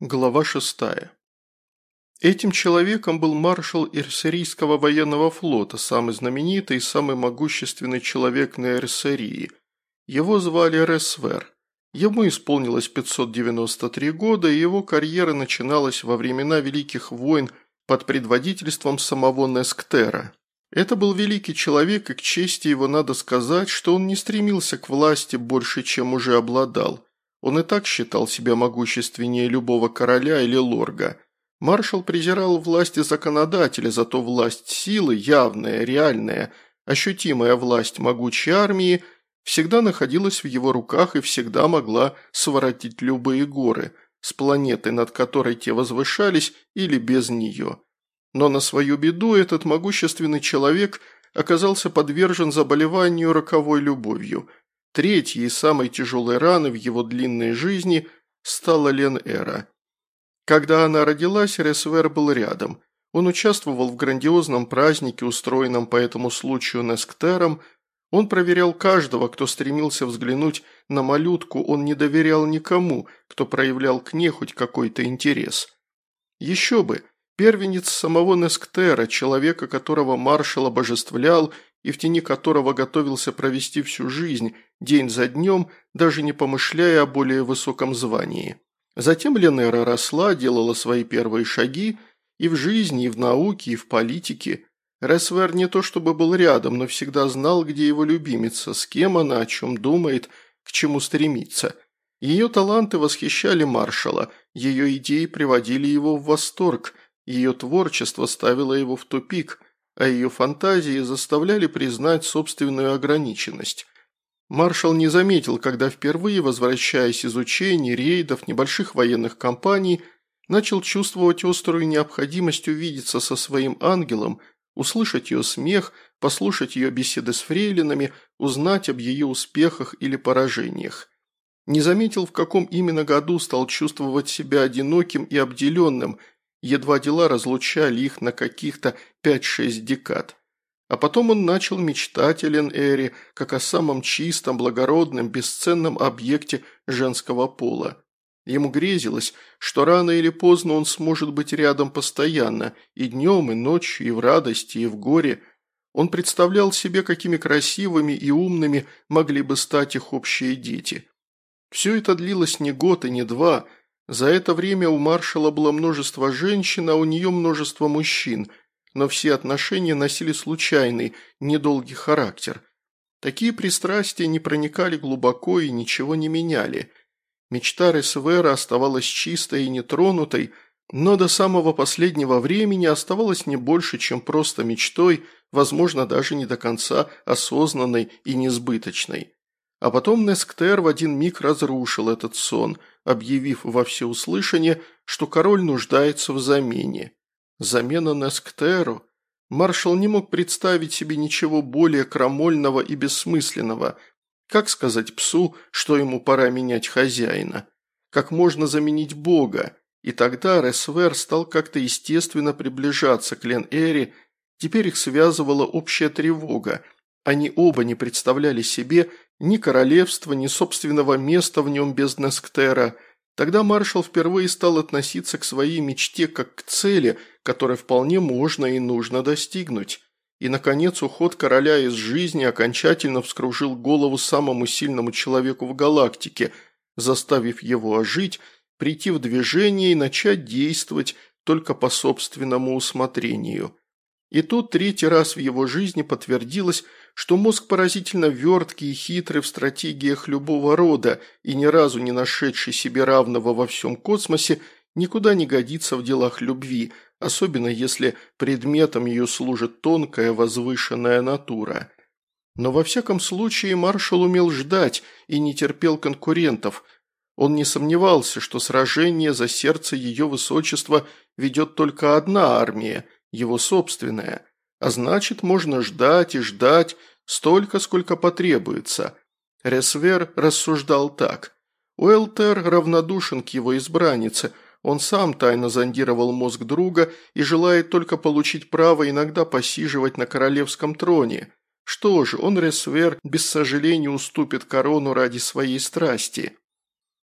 Глава шестая. Этим человеком был маршал Ирсерийского военного флота, самый знаменитый и самый могущественный человек на Ирсерии. Его звали Ресвер. Ему исполнилось 593 года, и его карьера начиналась во времена Великих войн под предводительством самого Несктера. Это был великий человек, и к чести его надо сказать, что он не стремился к власти больше, чем уже обладал – он и так считал себя могущественнее любого короля или лорга. Маршал презирал власти законодателя, зато власть силы, явная, реальная, ощутимая власть могучей армии, всегда находилась в его руках и всегда могла своротить любые горы с планеты, над которой те возвышались, или без нее. Но на свою беду этот могущественный человек оказался подвержен заболеванию роковой любовью – Третьей самой тяжелой раной в его длинной жизни стала Лен Эра. Когда она родилась, Ресвер был рядом. Он участвовал в грандиозном празднике, устроенном по этому случаю Несктером. Он проверял каждого, кто стремился взглянуть на малютку, он не доверял никому, кто проявлял к ней хоть какой-то интерес. Еще бы, первенец самого Несктера, человека, которого маршал обожествлял и в тени которого готовился провести всю жизнь, день за днем, даже не помышляя о более высоком звании. Затем Ленера росла, делала свои первые шаги и в жизни, и в науке, и в политике. Ресвер не то чтобы был рядом, но всегда знал, где его любимица, с кем она, о чем думает, к чему стремится. Ее таланты восхищали маршала, ее идеи приводили его в восторг, ее творчество ставило его в тупик – а ее фантазии заставляли признать собственную ограниченность. Маршал не заметил, когда впервые, возвращаясь из учений, рейдов, небольших военных кампаний, начал чувствовать острую необходимость увидеться со своим ангелом, услышать ее смех, послушать ее беседы с фрейлинами, узнать об ее успехах или поражениях. Не заметил, в каком именно году стал чувствовать себя одиноким и обделенным – Едва дела разлучали их на каких-то 5-6 декад. А потом он начал мечтать о Лен-Эре, как о самом чистом, благородном, бесценном объекте женского пола. Ему грезилось, что рано или поздно он сможет быть рядом постоянно, и днем, и ночью, и в радости, и в горе. Он представлял себе, какими красивыми и умными могли бы стать их общие дети. Все это длилось не год и не два – за это время у маршала было множество женщин, а у нее множество мужчин, но все отношения носили случайный, недолгий характер. Такие пристрастия не проникали глубоко и ничего не меняли. Мечта Ресвера оставалась чистой и нетронутой, но до самого последнего времени оставалась не больше, чем просто мечтой, возможно, даже не до конца осознанной и несбыточной. А потом Несктер в один миг разрушил этот сон, объявив во всеуслышание, что король нуждается в замене. Замена Несктеру? Маршал не мог представить себе ничего более крамольного и бессмысленного. Как сказать псу, что ему пора менять хозяина? Как можно заменить Бога? И тогда Ресвер стал как-то естественно приближаться к Лен-Эри, теперь их связывала общая тревога. Они оба не представляли себе, ни королевства, ни собственного места в нем без Несктера. Тогда маршал впервые стал относиться к своей мечте как к цели, которой вполне можно и нужно достигнуть. И, наконец, уход короля из жизни окончательно вскружил голову самому сильному человеку в галактике, заставив его ожить, прийти в движение и начать действовать только по собственному усмотрению. И тут третий раз в его жизни подтвердилось, что мозг поразительно верткий и хитрый в стратегиях любого рода и ни разу не нашедший себе равного во всем космосе, никуда не годится в делах любви, особенно если предметом ее служит тонкая возвышенная натура. Но во всяком случае маршал умел ждать и не терпел конкурентов. Он не сомневался, что сражение за сердце ее высочества ведет только одна армия, его собственная – а значит, можно ждать и ждать столько, сколько потребуется. Ресвер рассуждал так. Уэлтер равнодушен к его избраннице, он сам тайно зондировал мозг друга и желает только получить право иногда посиживать на королевском троне. Что же, он, Ресвер, без сожаления уступит корону ради своей страсти.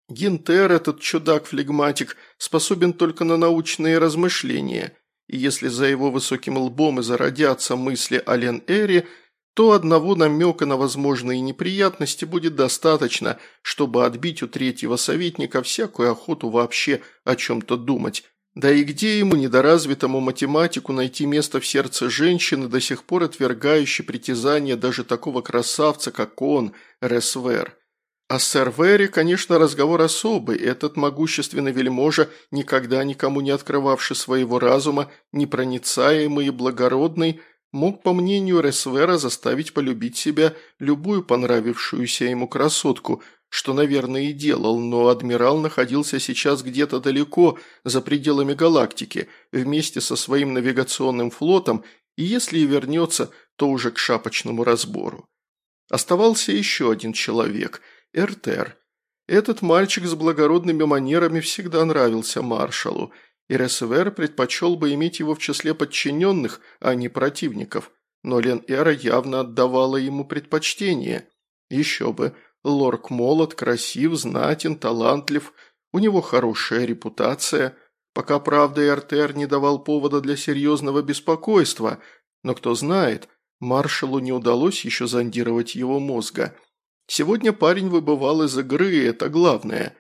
Гинтер, этот чудак-флегматик, способен только на научные размышления, и если за его высоким лбом и зародятся мысли о Лен Эре, то одного намека на возможные неприятности будет достаточно, чтобы отбить у третьего советника всякую охоту вообще о чем-то думать. Да и где ему, недоразвитому математику, найти место в сердце женщины, до сих пор отвергающей притязания даже такого красавца, как он, Ресвер? А сэр Вэри, конечно, разговор особый. Этот могущественный вельможа, никогда никому не открывавший своего разума, непроницаемый и благородный, мог, по мнению Ресвера, заставить полюбить себя любую понравившуюся ему красотку, что, наверное, и делал, но адмирал находился сейчас где-то далеко, за пределами галактики, вместе со своим навигационным флотом, и если и вернется, то уже к шапочному разбору. Оставался еще один человек – Эртер. Этот мальчик с благородными манерами всегда нравился маршалу, и Ресвер предпочел бы иметь его в числе подчиненных, а не противников, но Лен Эра явно отдавала ему предпочтение. Еще бы, Лорк молод, красив, знатен, талантлив, у него хорошая репутация. Пока, правда, Эртер не давал повода для серьезного беспокойства, но кто знает, маршалу не удалось еще зондировать его мозга – Сегодня парень выбывал из игры, это главное.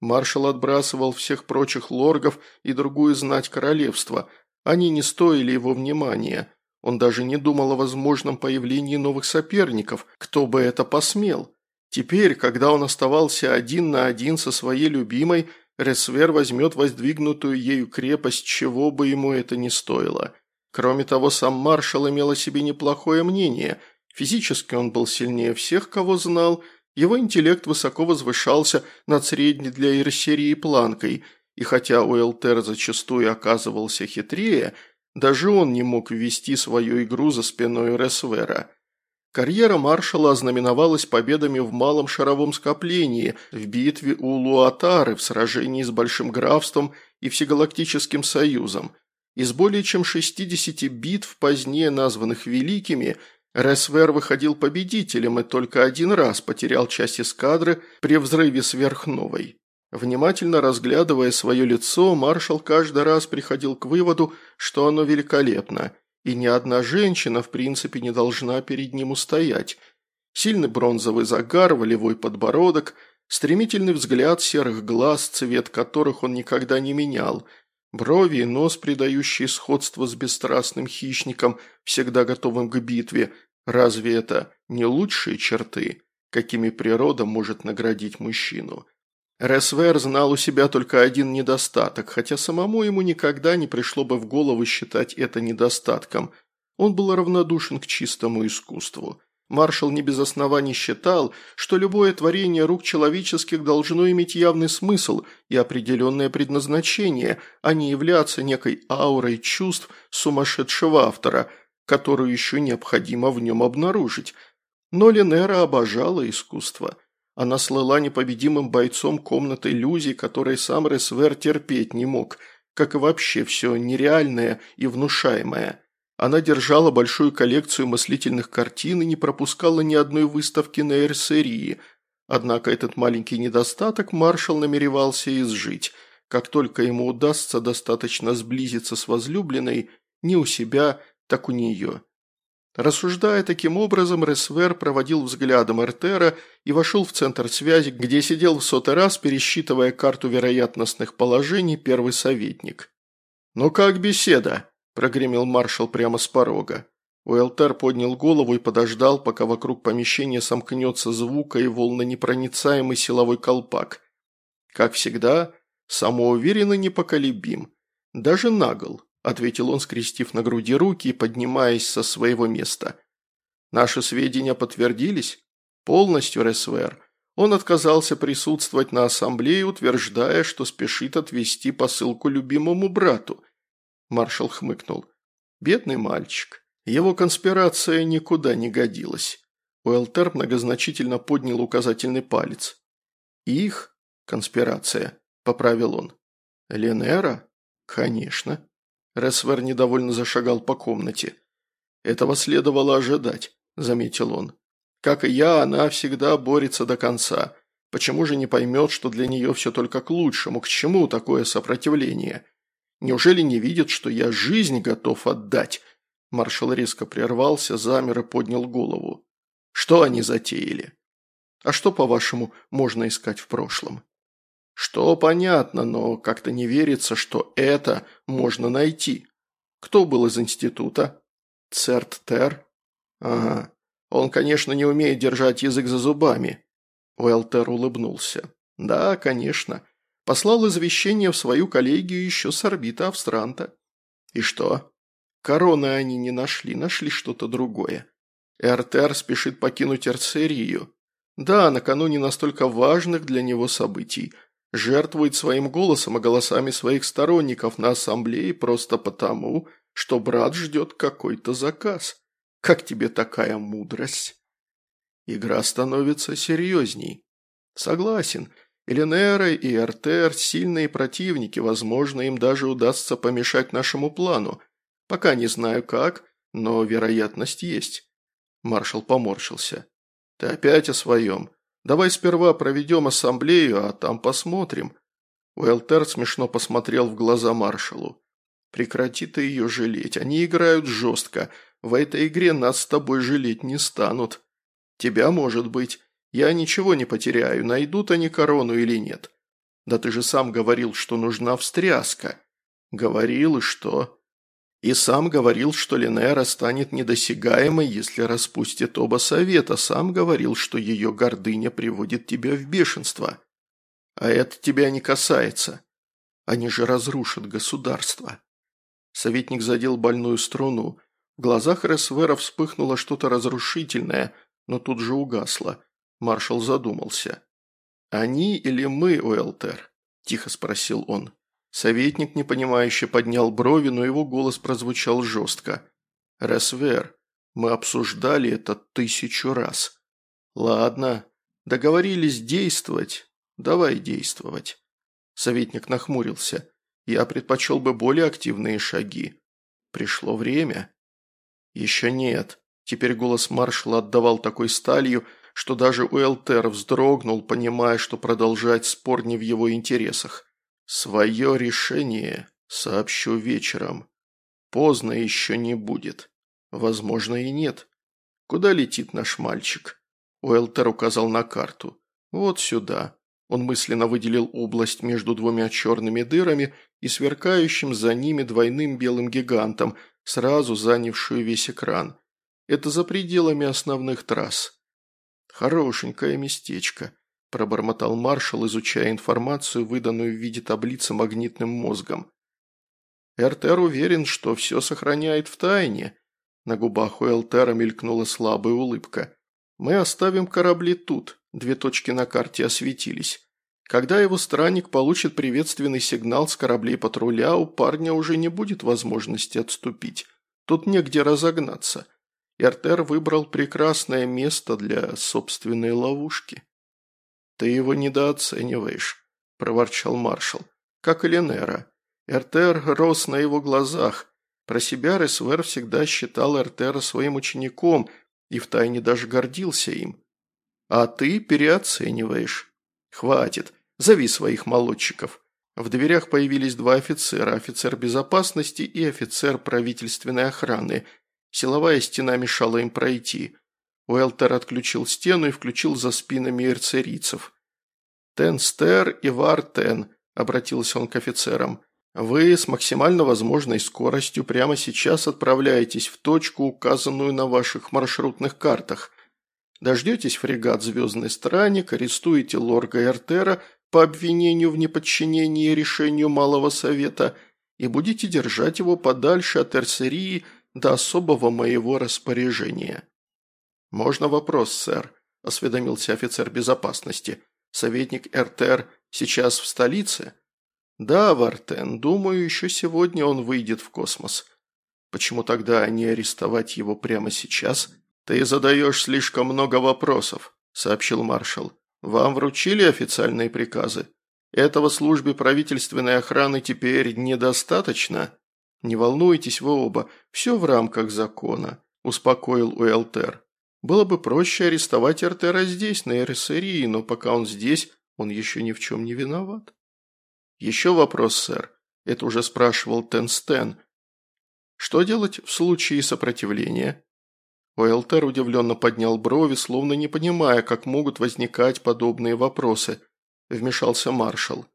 Маршал отбрасывал всех прочих лоргов и другую знать королевства. Они не стоили его внимания. Он даже не думал о возможном появлении новых соперников, кто бы это посмел. Теперь, когда он оставался один на один со своей любимой, Ресвер возьмет воздвигнутую ею крепость, чего бы ему это ни стоило. Кроме того, сам маршал имел о себе неплохое мнение – Физически он был сильнее всех, кого знал, его интеллект высоко возвышался над средней для Ирсерии планкой, и хотя Уэлтер зачастую оказывался хитрее, даже он не мог ввести свою игру за спиной Ресвера. Карьера маршала ознаменовалась победами в малом шаровом скоплении, в битве у Луатары, в сражении с Большим Графством и Всегалактическим Союзом. Из более чем 60 битв, позднее названных Великими, Ресвер выходил победителем и только один раз потерял часть эскадры при взрыве сверхновой. Внимательно разглядывая свое лицо, маршал каждый раз приходил к выводу, что оно великолепно, и ни одна женщина в принципе не должна перед ним устоять. Сильный бронзовый загар, волевой подбородок, стремительный взгляд серых глаз, цвет которых он никогда не менял, брови и нос, придающие сходство с бесстрастным хищником, всегда готовым к битве, Разве это не лучшие черты, какими природа может наградить мужчину? Ресвер знал у себя только один недостаток, хотя самому ему никогда не пришло бы в голову считать это недостатком. Он был равнодушен к чистому искусству. Маршал не без оснований считал, что любое творение рук человеческих должно иметь явный смысл и определенное предназначение, а не являться некой аурой чувств сумасшедшего автора – которую еще необходимо в нем обнаружить. Но Ленера обожала искусство. Она слыла непобедимым бойцом комнаты иллюзий, которой сам Ресвер терпеть не мог, как и вообще все нереальное и внушаемое. Она держала большую коллекцию мыслительных картин и не пропускала ни одной выставки на Эрсерии. Однако этот маленький недостаток маршал намеревался изжить. Как только ему удастся достаточно сблизиться с возлюбленной, ни у себя, так у нее. Рассуждая таким образом, Ресвер проводил взглядом Эртера и вошел в центр связи, где сидел в сотый раз, пересчитывая карту вероятностных положений первый советник. «Ну как беседа?» – прогремел маршал прямо с порога. Уэлтер поднял голову и подождал, пока вокруг помещения сомкнется звука и волнонепроницаемый силовой колпак. Как всегда, самоуверенно непоколебим. Даже нагл. – ответил он, скрестив на груди руки и поднимаясь со своего места. «Наши сведения подтвердились?» «Полностью, Ресвер. Он отказался присутствовать на ассамблее, утверждая, что спешит отвезти посылку любимому брату». Маршал хмыкнул. «Бедный мальчик. Его конспирация никуда не годилась». Уэлтер многозначительно поднял указательный палец. «Их конспирация», – поправил он. «Ленера? Конечно». Ресвер недовольно зашагал по комнате. «Этого следовало ожидать», – заметил он. «Как и я, она всегда борется до конца. Почему же не поймет, что для нее все только к лучшему? К чему такое сопротивление? Неужели не видит, что я жизнь готов отдать?» Маршал резко прервался, замер и поднял голову. «Что они затеяли?» «А что, по-вашему, можно искать в прошлом?» «Что понятно, но как-то не верится, что это можно найти. Кто был из института?» «Церт Тер?» «Ага. Он, конечно, не умеет держать язык за зубами». Уэлтер улыбнулся. «Да, конечно. Послал извещение в свою коллегию еще с орбиты Австранта». «И что?» «Короны они не нашли, нашли что-то другое. Эртер спешит покинуть Эрцерию. Да, накануне настолько важных для него событий. Жертвует своим голосом и голосами своих сторонников на ассамблее просто потому, что брат ждет какой-то заказ. Как тебе такая мудрость? Игра становится серьезней. Согласен. Эленера и Артер – сильные противники, возможно, им даже удастся помешать нашему плану. Пока не знаю как, но вероятность есть. Маршал поморщился. Ты опять о своем. Давай сперва проведем ассамблею, а там посмотрим. Уэлтер смешно посмотрел в глаза маршалу. Прекрати ты ее жалеть, они играют жестко – в этой игре нас с тобой жалеть не станут. Тебя, может быть. Я ничего не потеряю, найдут они корону или нет. Да ты же сам говорил, что нужна встряска. Говорил и что? И сам говорил, что Линера станет недосягаемой, если распустит оба совета. Сам говорил, что ее гордыня приводит тебя в бешенство. А это тебя не касается. Они же разрушат государство. Советник задел больную струну. В глазах Ресвера вспыхнуло что-то разрушительное, но тут же угасло. Маршал задумался. «Они или мы, Уэлтер?» – тихо спросил он. Советник, непонимающе, поднял брови, но его голос прозвучал жестко. «Ресвер, мы обсуждали это тысячу раз. Ладно, договорились действовать. Давай действовать». Советник нахмурился. «Я предпочел бы более активные шаги. Пришло время». «Еще нет». Теперь голос маршала отдавал такой сталью, что даже Уэлтер вздрогнул, понимая, что продолжать спор не в его интересах. «Свое решение сообщу вечером. Поздно еще не будет. Возможно, и нет. Куда летит наш мальчик?» Уэлтер указал на карту. «Вот сюда». Он мысленно выделил область между двумя черными дырами и сверкающим за ними двойным белым гигантом, сразу занявшую весь экран. Это за пределами основных трасс. «Хорошенькое местечко», – пробормотал маршал, изучая информацию, выданную в виде таблицы магнитным мозгом. «Эртер уверен, что все сохраняет в тайне». На губах у Элтера мелькнула слабая улыбка. «Мы оставим корабли тут», – две точки на карте осветились. Когда его странник получит приветственный сигнал с кораблей патруля, у парня уже не будет возможности отступить. Тут негде разогнаться. Эртер выбрал прекрасное место для собственной ловушки. «Ты его недооцениваешь», – проворчал маршал. «Как и Ленера. Эртер рос на его глазах. Про себя Ресвер всегда считал Эртера своим учеником и втайне даже гордился им. А ты переоцениваешь. Хватит. Зови своих молодчиков». В дверях появились два офицера, офицер безопасности и офицер правительственной охраны. Силовая стена мешала им пройти. Уэлтер отключил стену и включил за спинами эрцерийцев. «Тенстер и Вартен», – обратился он к офицерам, – «вы с максимально возможной скоростью прямо сейчас отправляетесь в точку, указанную на ваших маршрутных картах. Дождетесь фрегат «Звездный странник», арестуете Лорга Эртера – по обвинению в неподчинении решению Малого Совета и будете держать его подальше от Эрсерии до особого моего распоряжения». «Можно вопрос, сэр?» – осведомился офицер безопасности. «Советник РТР сейчас в столице?» «Да, Вартен, думаю, еще сегодня он выйдет в космос. Почему тогда не арестовать его прямо сейчас?» «Ты задаешь слишком много вопросов», – сообщил маршал. Вам вручили официальные приказы? Этого службе правительственной охраны теперь недостаточно? Не волнуйтесь вы оба, все в рамках закона», – успокоил Уэлтер. Было бы проще арестовать Артера здесь, на Эрсерии, но пока он здесь, он еще ни в чем не виноват. Еще вопрос, сэр. Это уже спрашивал Тенстен. Что делать в случае сопротивления? Уэлтер удивленно поднял брови, словно не понимая, как могут возникать подобные вопросы. Вмешался маршал.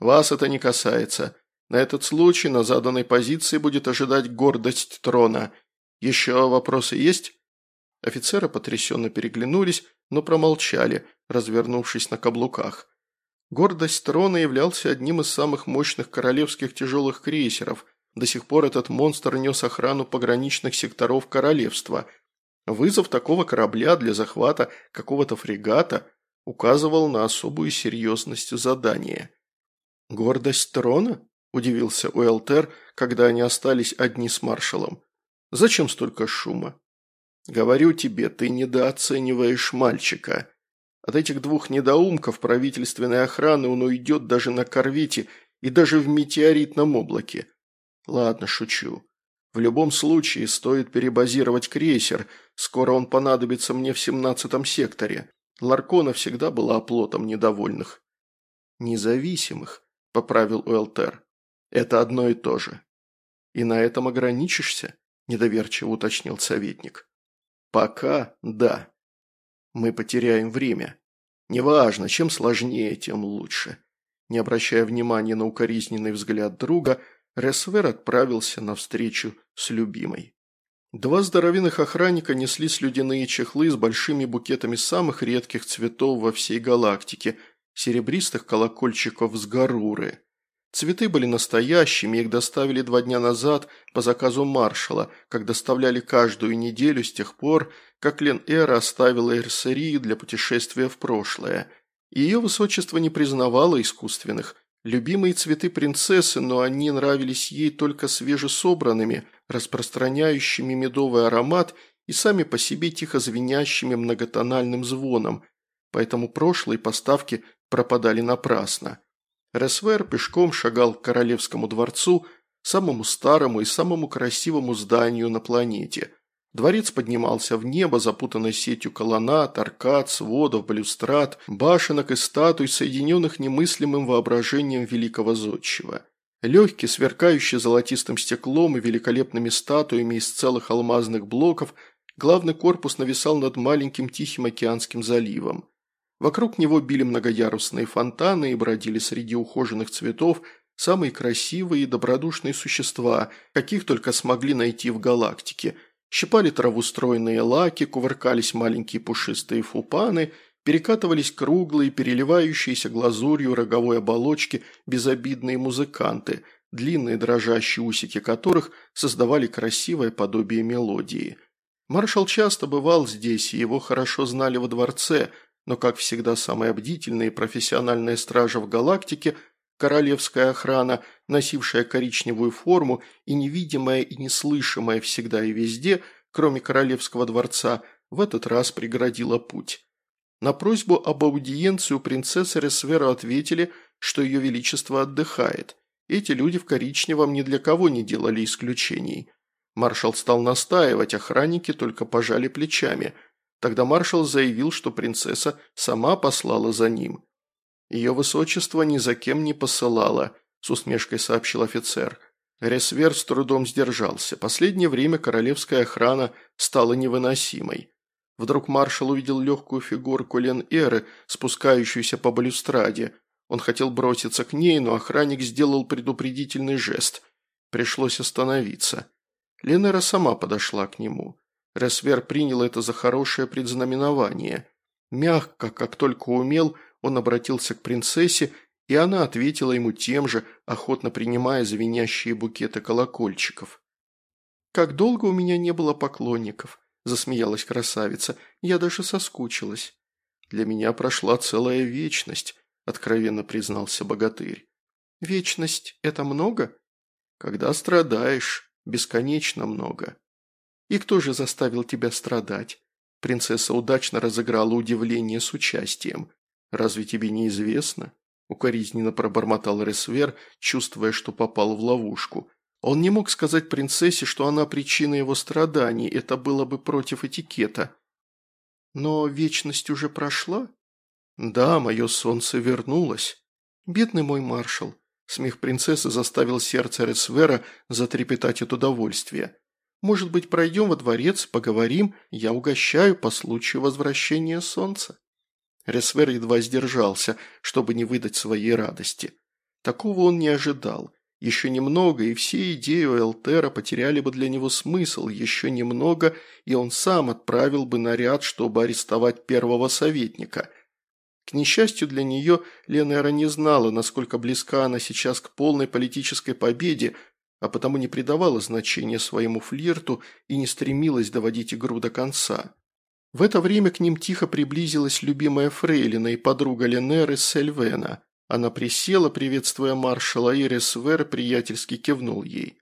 «Вас это не касается. На этот случай на заданной позиции будет ожидать гордость трона. Еще вопросы есть?» Офицеры потрясенно переглянулись, но промолчали, развернувшись на каблуках. Гордость трона являлся одним из самых мощных королевских тяжелых крейсеров. До сих пор этот монстр нес охрану пограничных секторов королевства. Вызов такого корабля для захвата какого-то фрегата указывал на особую серьезность задания. «Гордость трона?» – удивился Уэлтер, когда они остались одни с маршалом. «Зачем столько шума?» «Говорю тебе, ты недооцениваешь мальчика. От этих двух недоумков правительственной охраны он уйдет даже на корвете и даже в метеоритном облаке. Ладно, шучу. В любом случае стоит перебазировать крейсер, скоро он понадобится мне в семнадцатом секторе. Ларкона всегда была оплотом недовольных. Независимых, поправил Уэлтер. Это одно и то же. И на этом ограничишься? Недоверчиво уточнил советник. Пока да. Мы потеряем время. Неважно, чем сложнее, тем лучше. Не обращая внимания на укоризненный взгляд друга, Ресвер отправился навстречу с любимой. Два здоровенных охранника несли слюдяные чехлы с большими букетами самых редких цветов во всей галактике, серебристых колокольчиков с гаруры. Цветы были настоящими, их доставили два дня назад по заказу маршала, как доставляли каждую неделю с тех пор, как Лен Эра оставила Эрсерию для путешествия в прошлое. Ее высочество не признавало искусственных. Любимые цветы принцессы, но они нравились ей только свежесобранными, распространяющими медовый аромат и сами по себе тихо звенящими многотональным звоном, поэтому прошлые поставки пропадали напрасно. Ресвер пешком шагал к королевскому дворцу, самому старому и самому красивому зданию на планете – Дворец поднимался в небо, запутанной сетью колоннад, аркад, сводов, балюстрад, башенок и статуй, соединенных немыслимым воображением великого зодчего. Легкий, сверкающий золотистым стеклом и великолепными статуями из целых алмазных блоков, главный корпус нависал над маленьким Тихим океанским заливом. Вокруг него били многоярусные фонтаны и бродили среди ухоженных цветов самые красивые и добродушные существа, каких только смогли найти в галактике – Щипали траву стройные лаки, кувыркались маленькие пушистые фупаны, перекатывались круглые, переливающиеся глазурью роговой оболочки безобидные музыканты, длинные дрожащие усики которых создавали красивое подобие мелодии. Маршал часто бывал здесь, и его хорошо знали во дворце, но, как всегда, самая бдительная и профессиональная стража в галактике – Королевская охрана, носившая коричневую форму и невидимая и неслышимая всегда и везде, кроме Королевского дворца, в этот раз преградила путь. На просьбу об аудиенции у принцессы Ресвера ответили, что ее величество отдыхает. Эти люди в коричневом ни для кого не делали исключений. Маршал стал настаивать, охранники только пожали плечами. Тогда маршал заявил, что принцесса сама послала за ним. «Ее высочество ни за кем не посылала», – с усмешкой сообщил офицер. Ресвер с трудом сдержался. Последнее время королевская охрана стала невыносимой. Вдруг маршал увидел легкую фигурку Лен Эры, спускающуюся по балюстраде. Он хотел броситься к ней, но охранник сделал предупредительный жест. Пришлось остановиться. Ленера сама подошла к нему. Ресвер принял это за хорошее предзнаменование. Мягко, как только умел, он обратился к принцессе, и она ответила ему тем же, охотно принимая звенящие букеты колокольчиков. «Как долго у меня не было поклонников», – засмеялась красавица, – «я даже соскучилась». «Для меня прошла целая вечность», – откровенно признался богатырь. «Вечность – это много?» «Когда страдаешь, бесконечно много». «И кто же заставил тебя страдать?» Принцесса удачно разыграла удивление с участием. «Разве тебе не известно?» – укоризненно пробормотал Ресвер, чувствуя, что попал в ловушку. Он не мог сказать принцессе, что она причина его страданий, это было бы против этикета. Но вечность уже прошла? Да, мое солнце вернулось. Бедный мой маршал. Смех принцессы заставил сердце Ресвера затрепетать от удовольствия. Может быть, пройдем во дворец, поговорим, я угощаю по случаю возвращения солнца?» Ресвер едва сдержался, чтобы не выдать своей радости. Такого он не ожидал. Еще немного, и все идеи у Элтера потеряли бы для него смысл, еще немного, и он сам отправил бы наряд, чтобы арестовать первого советника. К несчастью для нее, Ленера не знала, насколько близка она сейчас к полной политической победе, а потому не придавала значения своему флирту и не стремилась доводить игру до конца. В это время к ним тихо приблизилась любимая Фрейлина и подруга Ленеры Сельвена. Она присела, приветствуя маршала, и Ресвер приятельски кивнул ей.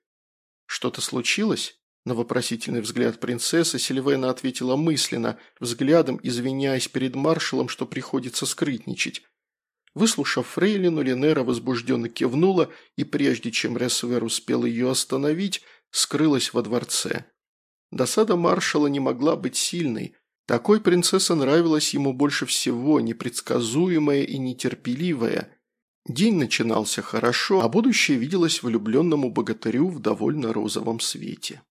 «Что-то случилось?» На вопросительный взгляд принцессы Сильвена ответила мысленно, взглядом извиняясь перед маршалом, что приходится скрытничать. Выслушав фрейлину, Ленера возбужденно кивнула и, прежде чем Ресвер успел ее остановить, скрылась во дворце. Досада маршала не могла быть сильной. Такой принцесса нравилась ему больше всего, непредсказуемая и нетерпеливая. День начинался хорошо, а будущее виделось влюбленному богатырю в довольно розовом свете.